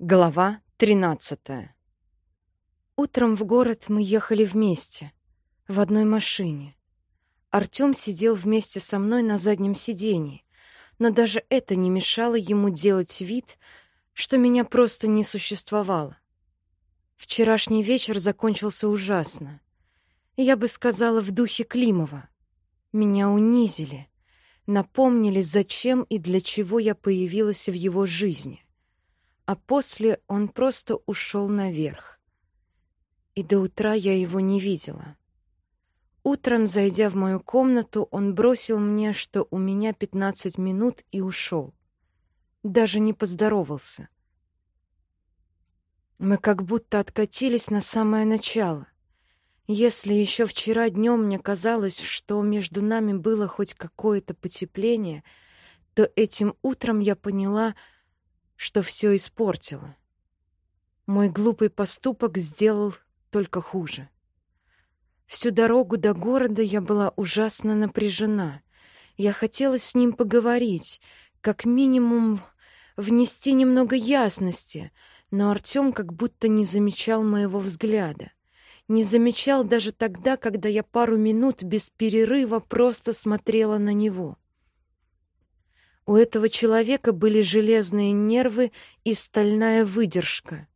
Глава 13 Утром в город мы ехали вместе, в одной машине. Артём сидел вместе со мной на заднем сиденье, но даже это не мешало ему делать вид, что меня просто не существовало. Вчерашний вечер закончился ужасно. Я бы сказала, в духе Климова. Меня унизили, напомнили, зачем и для чего я появилась в его жизни а после он просто ушел наверх. И до утра я его не видела. Утром, зайдя в мою комнату, он бросил мне, что у меня пятнадцать минут, и ушел. Даже не поздоровался. Мы как будто откатились на самое начало. Если еще вчера днем мне казалось, что между нами было хоть какое-то потепление, то этим утром я поняла — что все испортило. Мой глупый поступок сделал только хуже. Всю дорогу до города я была ужасно напряжена. Я хотела с ним поговорить, как минимум внести немного ясности, но Артём как будто не замечал моего взгляда. Не замечал даже тогда, когда я пару минут без перерыва просто смотрела на него. У этого человека были железные нервы и стальная выдержка.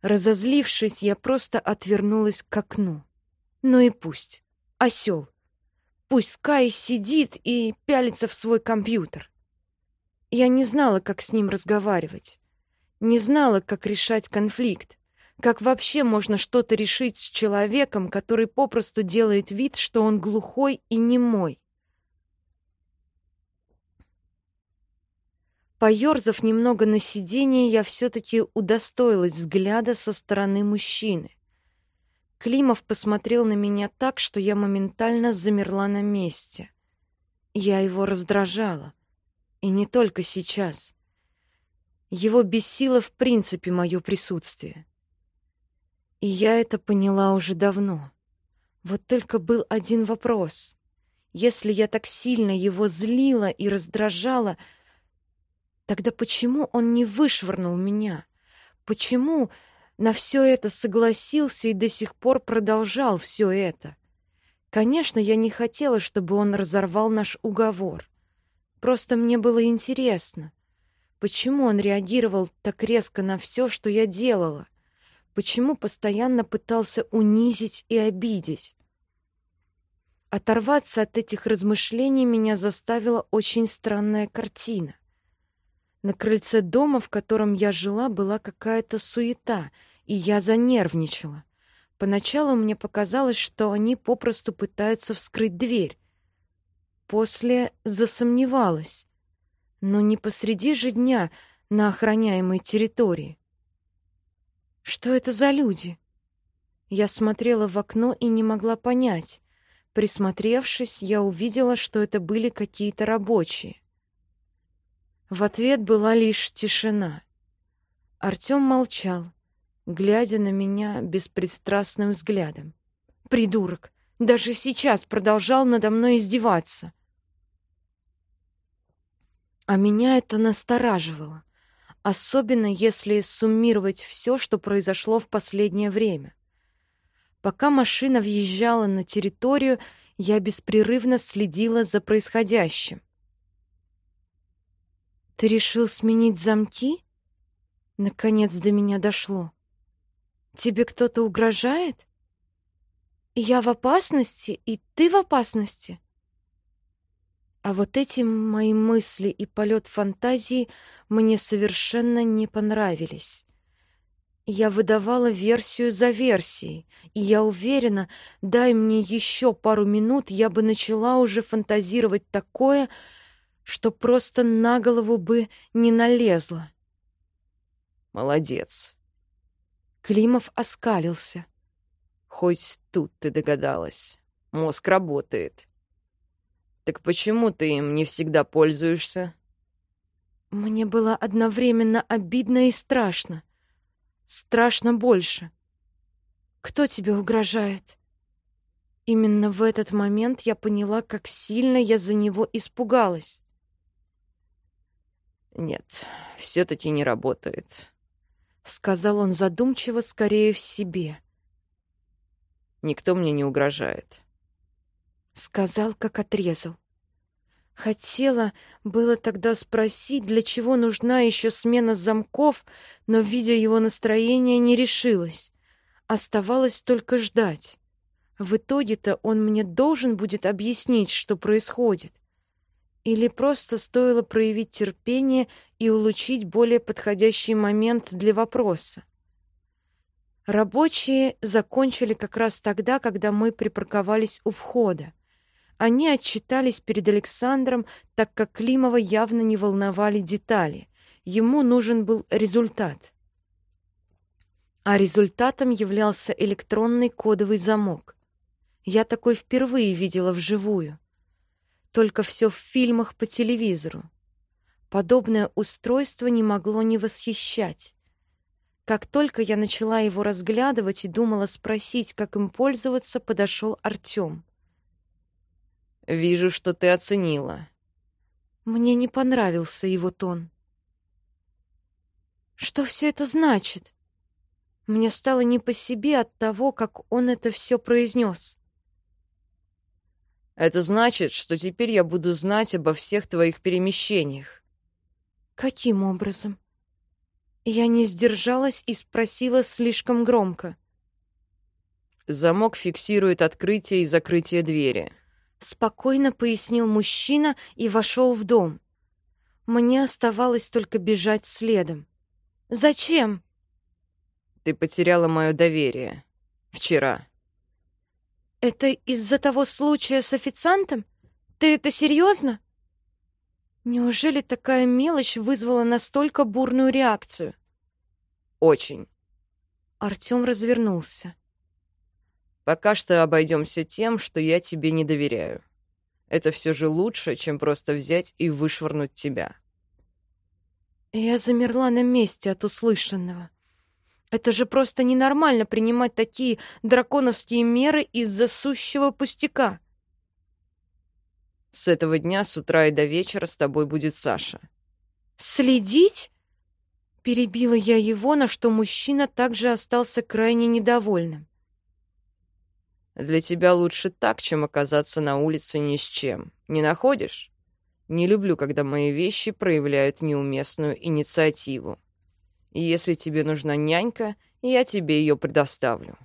Разозлившись, я просто отвернулась к окну. Ну и пусть. Осел. Пусть Скай сидит и пялится в свой компьютер. Я не знала, как с ним разговаривать. Не знала, как решать конфликт. Как вообще можно что-то решить с человеком, который попросту делает вид, что он глухой и немой? Поёрзав немного на сиденье, я все-таки удостоилась взгляда со стороны мужчины. Климов посмотрел на меня так, что я моментально замерла на месте. Я его раздражала. И не только сейчас. Его бесило в принципе мое присутствие. И я это поняла уже давно. Вот только был один вопрос. Если я так сильно его злила и раздражала, Тогда почему он не вышвырнул меня? Почему на все это согласился и до сих пор продолжал все это? Конечно, я не хотела, чтобы он разорвал наш уговор. Просто мне было интересно, почему он реагировал так резко на все, что я делала? Почему постоянно пытался унизить и обидеть? Оторваться от этих размышлений меня заставила очень странная картина. На крыльце дома, в котором я жила, была какая-то суета, и я занервничала. Поначалу мне показалось, что они попросту пытаются вскрыть дверь. После засомневалась. Но не посреди же дня на охраняемой территории. Что это за люди? Я смотрела в окно и не могла понять. Присмотревшись, я увидела, что это были какие-то рабочие. В ответ была лишь тишина. Артём молчал, глядя на меня беспристрастным взглядом. Придурок! Даже сейчас продолжал надо мной издеваться. А меня это настораживало, особенно если суммировать все, что произошло в последнее время. Пока машина въезжала на территорию, я беспрерывно следила за происходящим. Ты решил сменить замки? Наконец до меня дошло. Тебе кто-то угрожает? Я в опасности, и ты в опасности. А вот эти мои мысли и полет фантазии мне совершенно не понравились. Я выдавала версию за версией, и я уверена, дай мне еще пару минут, я бы начала уже фантазировать такое, что просто на голову бы не налезла. Молодец. Климов оскалился. Хоть тут ты догадалась. Мозг работает. Так почему ты им не всегда пользуешься? Мне было одновременно обидно и страшно. Страшно больше. Кто тебе угрожает? Именно в этот момент я поняла, как сильно я за него испугалась. Нет, все-таки не работает. сказал он задумчиво, скорее в себе. Никто мне не угрожает. Сказал, как отрезал. Хотела было тогда спросить, для чего нужна еще смена замков, но, видя его настроение, не решилась. Оставалось только ждать. В итоге-то он мне должен будет объяснить, что происходит. Или просто стоило проявить терпение и улучшить более подходящий момент для вопроса. Рабочие закончили как раз тогда, когда мы припарковались у входа. Они отчитались перед Александром, так как Климова явно не волновали детали. Ему нужен был результат. А результатом являлся электронный кодовый замок. Я такой впервые видела вживую. Только все в фильмах по телевизору. Подобное устройство не могло не восхищать. Как только я начала его разглядывать и думала спросить, как им пользоваться, подошел Артем. Вижу, что ты оценила. Мне не понравился его тон. Что все это значит? Мне стало не по себе от того, как он это все произнес. Это значит, что теперь я буду знать обо всех твоих перемещениях. Каким образом? Я не сдержалась и спросила слишком громко. Замок фиксирует открытие и закрытие двери спокойно пояснил мужчина и вошел в дом. Мне оставалось только бежать следом. Зачем? Ты потеряла мое доверие вчера. Это из-за того случая с официантом? Ты это серьезно? Неужели такая мелочь вызвала настолько бурную реакцию? Очень. Артём развернулся. Пока что обойдемся тем, что я тебе не доверяю. Это все же лучше, чем просто взять и вышвырнуть тебя. Я замерла на месте от услышанного. Это же просто ненормально принимать такие драконовские меры из-за сущего пустяка. С этого дня с утра и до вечера с тобой будет Саша. Следить? Перебила я его, на что мужчина также остался крайне недовольным. Для тебя лучше так, чем оказаться на улице ни с чем. Не находишь? Не люблю, когда мои вещи проявляют неуместную инициативу. Если тебе нужна нянька, я тебе ее предоставлю.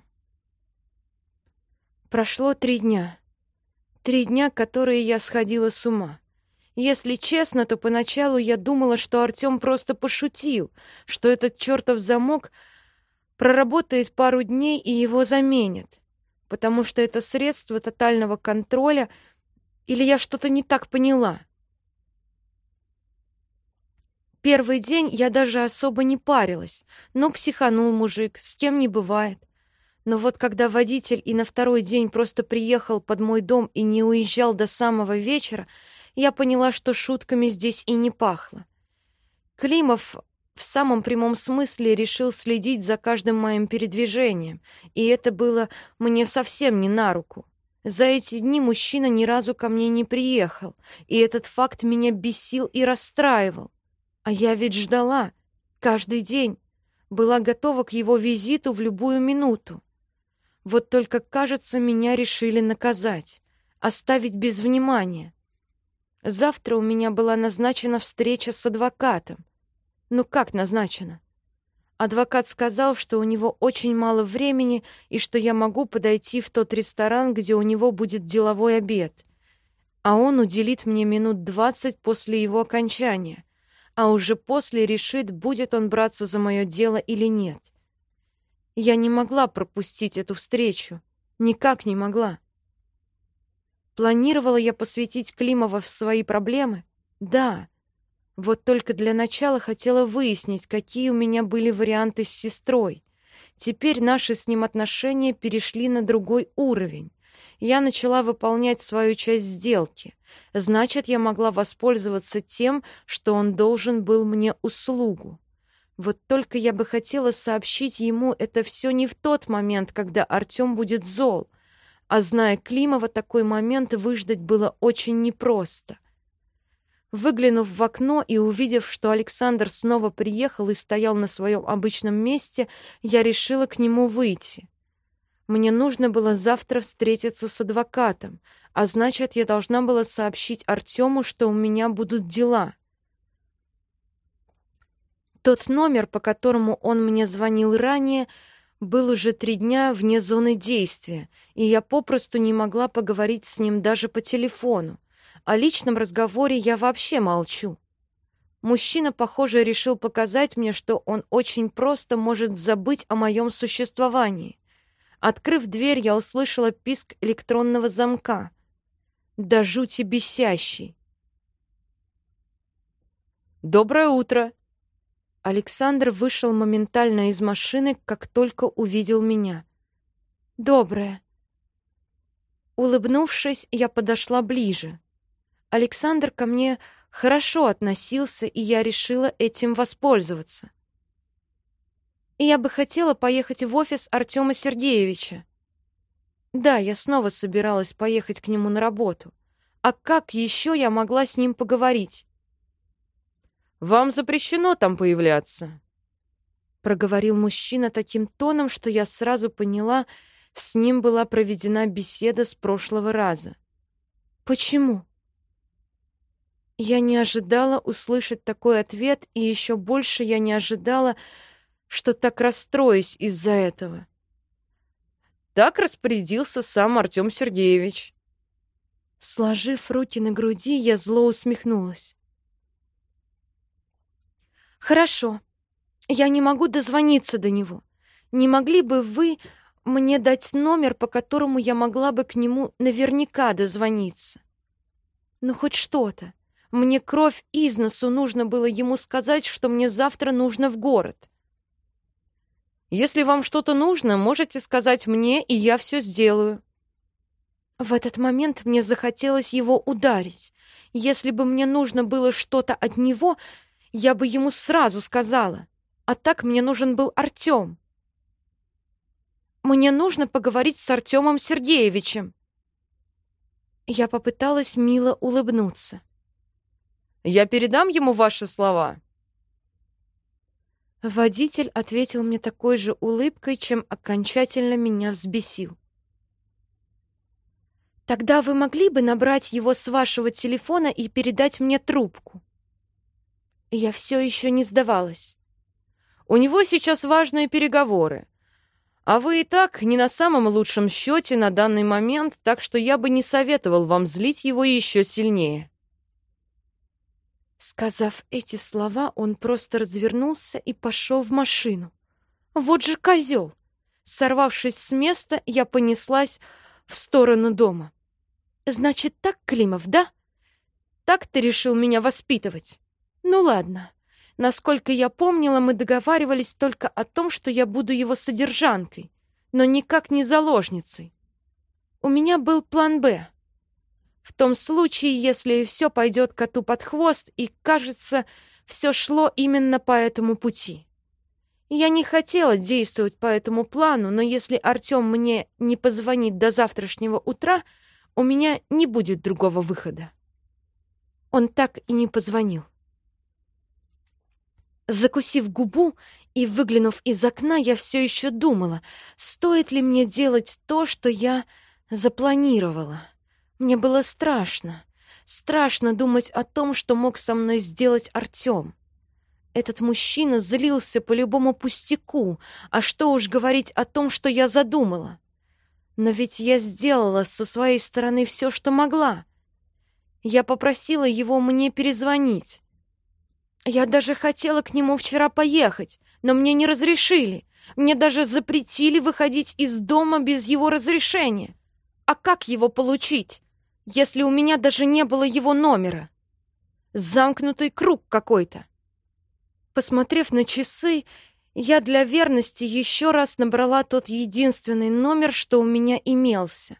Прошло три дня. Три дня, которые я сходила с ума. Если честно, то поначалу я думала, что Артём просто пошутил, что этот чертов замок проработает пару дней и его заменят потому что это средство тотального контроля, или я что-то не так поняла? Первый день я даже особо не парилась, но психанул мужик, с кем не бывает. Но вот когда водитель и на второй день просто приехал под мой дом и не уезжал до самого вечера, я поняла, что шутками здесь и не пахло. Климов в самом прямом смысле решил следить за каждым моим передвижением, и это было мне совсем не на руку. За эти дни мужчина ни разу ко мне не приехал, и этот факт меня бесил и расстраивал. А я ведь ждала каждый день, была готова к его визиту в любую минуту. Вот только, кажется, меня решили наказать, оставить без внимания. Завтра у меня была назначена встреча с адвокатом, ну как назначено? Адвокат сказал, что у него очень мало времени и что я могу подойти в тот ресторан, где у него будет деловой обед. А он уделит мне минут двадцать после его окончания, а уже после решит, будет он браться за мое дело или нет. Я не могла пропустить эту встречу. Никак не могла. Планировала я посвятить Климова в свои проблемы? Да. Вот только для начала хотела выяснить, какие у меня были варианты с сестрой. Теперь наши с ним отношения перешли на другой уровень. Я начала выполнять свою часть сделки. Значит, я могла воспользоваться тем, что он должен был мне услугу. Вот только я бы хотела сообщить ему это все не в тот момент, когда Артем будет зол, а зная Климова, такой момент выждать было очень непросто — Выглянув в окно и увидев, что Александр снова приехал и стоял на своем обычном месте, я решила к нему выйти. Мне нужно было завтра встретиться с адвокатом, а значит, я должна была сообщить Артему, что у меня будут дела. Тот номер, по которому он мне звонил ранее, был уже три дня вне зоны действия, и я попросту не могла поговорить с ним даже по телефону. О личном разговоре я вообще молчу. Мужчина, похоже, решил показать мне, что он очень просто может забыть о моем существовании. Открыв дверь, я услышала писк электронного замка. До жути бесящий. «Доброе утро!» Александр вышел моментально из машины, как только увидел меня. «Доброе!» Улыбнувшись, я подошла ближе. Александр ко мне хорошо относился, и я решила этим воспользоваться и я бы хотела поехать в офис Артема Сергеевича. Да, я снова собиралась поехать к нему на работу. А как еще я могла с ним поговорить? «Вам запрещено там появляться», — проговорил мужчина таким тоном, что я сразу поняла, с ним была проведена беседа с прошлого раза. «Почему?» Я не ожидала услышать такой ответ, и еще больше я не ожидала, что так расстроюсь из-за этого. Так распорядился сам Артем Сергеевич. Сложив руки на груди, я зло усмехнулась. Хорошо. Я не могу дозвониться до него. Не могли бы вы мне дать номер, по которому я могла бы к нему наверняка дозвониться? Ну хоть что-то. Мне кровь из носу нужно было ему сказать, что мне завтра нужно в город. Если вам что-то нужно, можете сказать мне, и я все сделаю». В этот момент мне захотелось его ударить. Если бы мне нужно было что-то от него, я бы ему сразу сказала. А так мне нужен был Артем. Мне нужно поговорить с Артемом Сергеевичем. Я попыталась мило улыбнуться. «Я передам ему ваши слова?» Водитель ответил мне такой же улыбкой, чем окончательно меня взбесил. Тогда вы могли бы набрать его с вашего телефона и передать мне трубку? Я все еще не сдавалась. У него сейчас важные переговоры. А вы и так не на самом лучшем счете на данный момент, так что я бы не советовал вам злить его еще сильнее. Сказав эти слова, он просто развернулся и пошел в машину. Вот же козел! Сорвавшись с места, я понеслась в сторону дома. Значит, так, Климов, да? Так ты решил меня воспитывать? Ну ладно. Насколько я помнила, мы договаривались только о том, что я буду его содержанкой, но никак не заложницей. У меня был план «Б». В том случае, если все пойдет коту под хвост, и, кажется, все шло именно по этому пути. Я не хотела действовать по этому плану, но если Артем мне не позвонит до завтрашнего утра, у меня не будет другого выхода. Он так и не позвонил. Закусив губу и выглянув из окна, я все еще думала, стоит ли мне делать то, что я запланировала. Мне было страшно. Страшно думать о том, что мог со мной сделать Артем. Этот мужчина злился по любому пустяку, а что уж говорить о том, что я задумала. Но ведь я сделала со своей стороны все, что могла. Я попросила его мне перезвонить. Я даже хотела к нему вчера поехать, но мне не разрешили. Мне даже запретили выходить из дома без его разрешения. А как его получить? Если у меня даже не было его номера? Замкнутый круг какой-то. Посмотрев на часы, я для верности еще раз набрала тот единственный номер, что у меня имелся,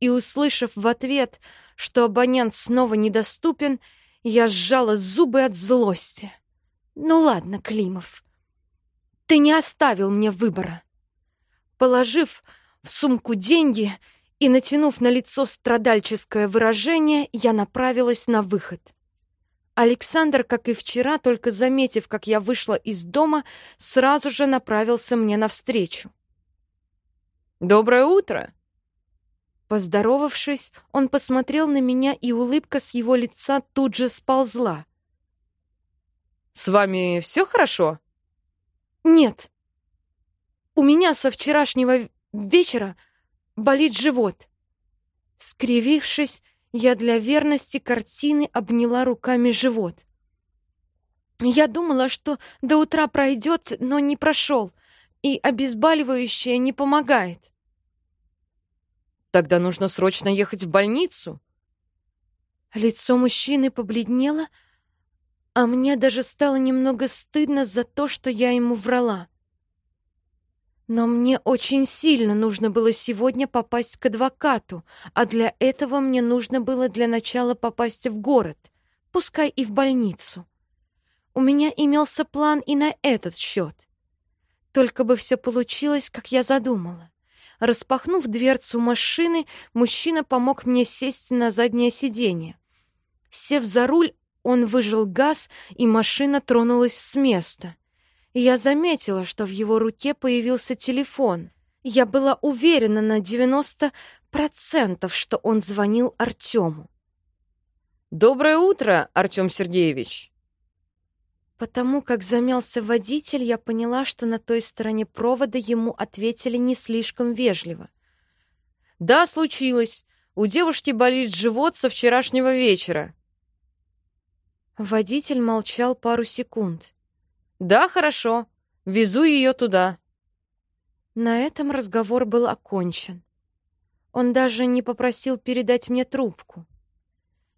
и, услышав в ответ, что абонент снова недоступен, я сжала зубы от злости. «Ну ладно, Климов, ты не оставил мне выбора». Положив в сумку деньги, и, натянув на лицо страдальческое выражение, я направилась на выход. Александр, как и вчера, только заметив, как я вышла из дома, сразу же направился мне навстречу. «Доброе утро!» Поздоровавшись, он посмотрел на меня, и улыбка с его лица тут же сползла. «С вами все хорошо?» «Нет. У меня со вчерашнего вечера болит живот». Скривившись, я для верности картины обняла руками живот. Я думала, что до утра пройдет, но не прошел, и обезболивающее не помогает. Тогда нужно срочно ехать в больницу. Лицо мужчины побледнело, а мне даже стало немного стыдно за то, что я ему врала. Но мне очень сильно нужно было сегодня попасть к адвокату, а для этого мне нужно было для начала попасть в город, пускай и в больницу. У меня имелся план и на этот счет. Только бы все получилось, как я задумала. Распахнув дверцу машины, мужчина помог мне сесть на заднее сиденье. Сев за руль, он выжил газ, и машина тронулась с места я заметила, что в его руке появился телефон. Я была уверена на 90%, что он звонил Артему. «Доброе утро, Артем Сергеевич!» Потому как замялся водитель, я поняла, что на той стороне провода ему ответили не слишком вежливо. «Да, случилось. У девушки болит живот со вчерашнего вечера». Водитель молчал пару секунд. «Да, хорошо. Везу ее туда». На этом разговор был окончен. Он даже не попросил передать мне трубку.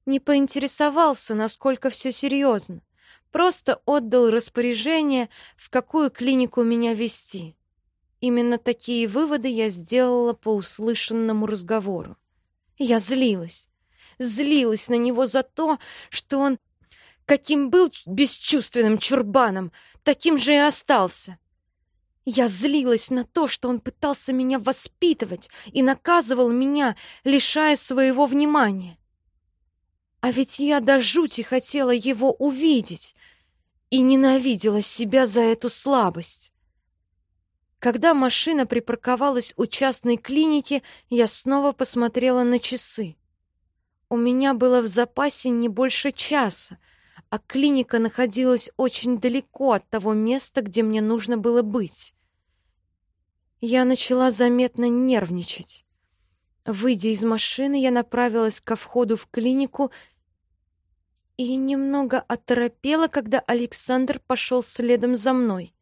Не поинтересовался, насколько все серьезно. Просто отдал распоряжение, в какую клинику меня вести. Именно такие выводы я сделала по услышанному разговору. Я злилась. Злилась на него за то, что он каким был бесчувственным чурбаном, таким же и остался. Я злилась на то, что он пытался меня воспитывать и наказывал меня, лишая своего внимания. А ведь я до жути хотела его увидеть и ненавидела себя за эту слабость. Когда машина припарковалась у частной клиники, я снова посмотрела на часы. У меня было в запасе не больше часа — а клиника находилась очень далеко от того места, где мне нужно было быть. Я начала заметно нервничать. Выйдя из машины, я направилась ко входу в клинику и немного оторопела, когда Александр пошел следом за мной.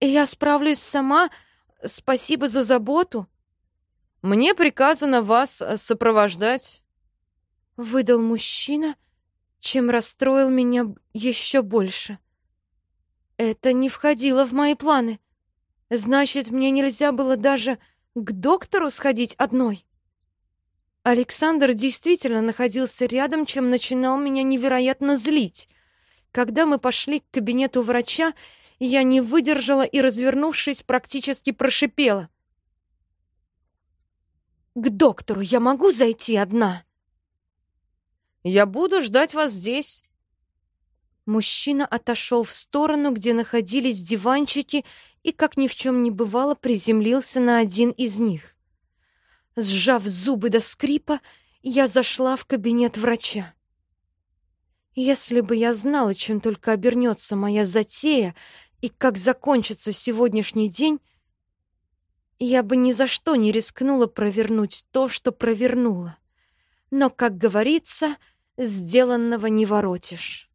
«Я справлюсь сама. Спасибо за заботу». «Мне приказано вас сопровождать», — выдал мужчина, чем расстроил меня еще больше. Это не входило в мои планы. Значит, мне нельзя было даже к доктору сходить одной. Александр действительно находился рядом, чем начинал меня невероятно злить. Когда мы пошли к кабинету врача, я не выдержала и, развернувшись, практически прошипела. «К доктору я могу зайти одна?» Я буду ждать вас здесь. Мужчина отошел в сторону, где находились диванчики, и, как ни в чем не бывало, приземлился на один из них. Сжав зубы до скрипа, я зашла в кабинет врача. Если бы я знала, чем только обернется моя затея и как закончится сегодняшний день, я бы ни за что не рискнула провернуть то, что провернула. Но, как говорится, сделанного не воротишь.